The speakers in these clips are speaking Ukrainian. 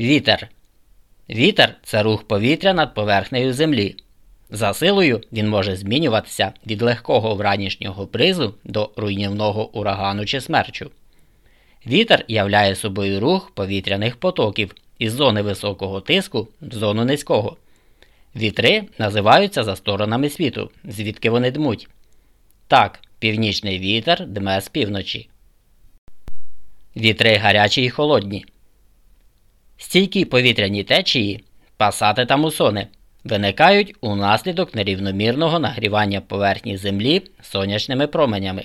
Вітер. Вітер це рух повітря над поверхнею Землі. За силою він може змінюватися від легкого вранішнього бризу до руйнівного урагану чи смерчу. Вітер являє собою рух повітряних потоків із зони високого тиску в зону низького. Вітри називаються за сторонами світу, звідки вони дмуть. Так, північний вітер дме з півночі. Вітри гарячі й холодні. Стійкі повітряні течії, пасати та мусони виникають унаслідок нерівномірного нагрівання поверхні Землі сонячними променями.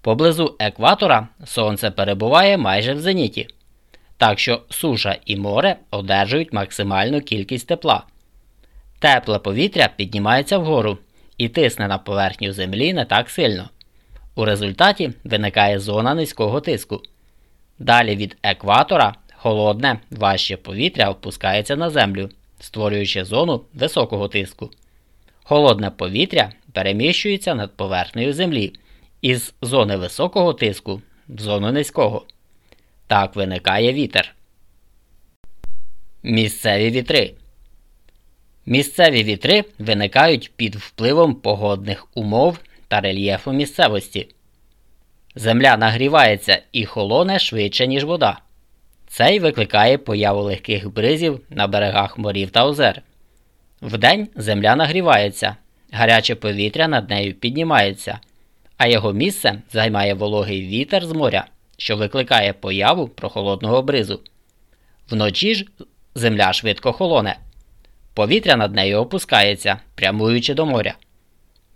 Поблизу екватора сонце перебуває майже в зеніті, так що суша і море одержують максимальну кількість тепла. Тепле повітря піднімається вгору і тисне на поверхню Землі не так сильно. У результаті виникає зона низького тиску. Далі від екватора холодне, важче повітря опускається на землю, створюючи зону високого тиску. Холодне повітря переміщується над поверхнею Землі із зони високого тиску в зону низького. Так виникає вітер. Місцеві вітри. Місцеві вітри виникають під впливом погодних умов та рельєфу місцевості. Земля нагрівається і холоне швидше, ніж вода. Це й викликає появу легких бризів на берегах морів та озер. Вдень земля нагрівається, гаряче повітря над нею піднімається, а його місце займає вологий вітер з моря, що викликає появу прохолодного бризу. Вночі ж земля швидко холоне. Повітря над нею опускається, прямуючи до моря.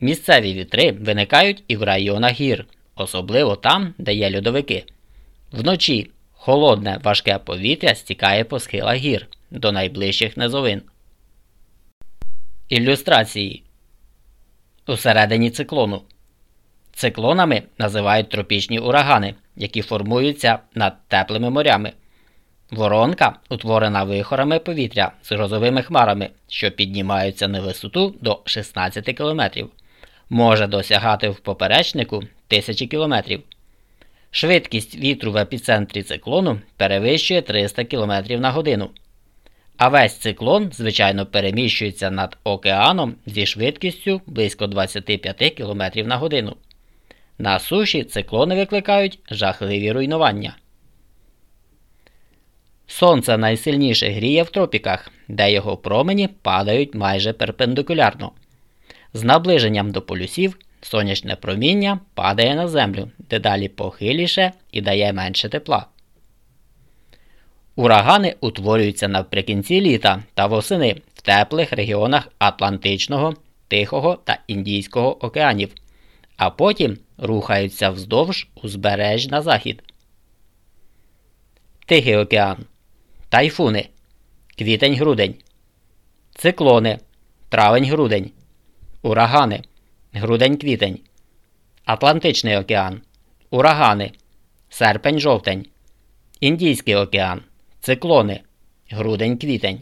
Місцеві вітри виникають і в районах гір, особливо там, де є льодовики. Вночі холодне важке повітря стікає по схилах гір до найближчих низовин. Ілюстрації Усередині циклону. Циклонами називають тропічні урагани, які формуються над теплими морями. Воронка утворена вихорами повітря з грозовими хмарами, що піднімаються на висоту до 16 км, може досягати в поперечнику тисячі км. Швидкість вітру в епіцентрі циклону перевищує 300 км на годину. А весь циклон, звичайно, переміщується над океаном зі швидкістю близько 25 км на годину. На суші циклони викликають жахливі руйнування. Сонце найсильніше гріє в тропіках, де його промені падають майже перпендикулярно. З наближенням до полюсів сонячне проміння падає на землю дедалі похиліше і дає менше тепла. Урагани утворюються наприкінці літа та восени в теплих регіонах Атлантичного, Тихого та Індійського океанів, а потім рухаються вздовж узбереж на захід. Тихий океан. Тайфуни. Квітень-грудень. Циклони. Травень-грудень. Урагани. Грудень-квітень. Атлантичний океан. Урагани. Серпень-жовтень. Індійський океан. Циклони. Грудень-квітень.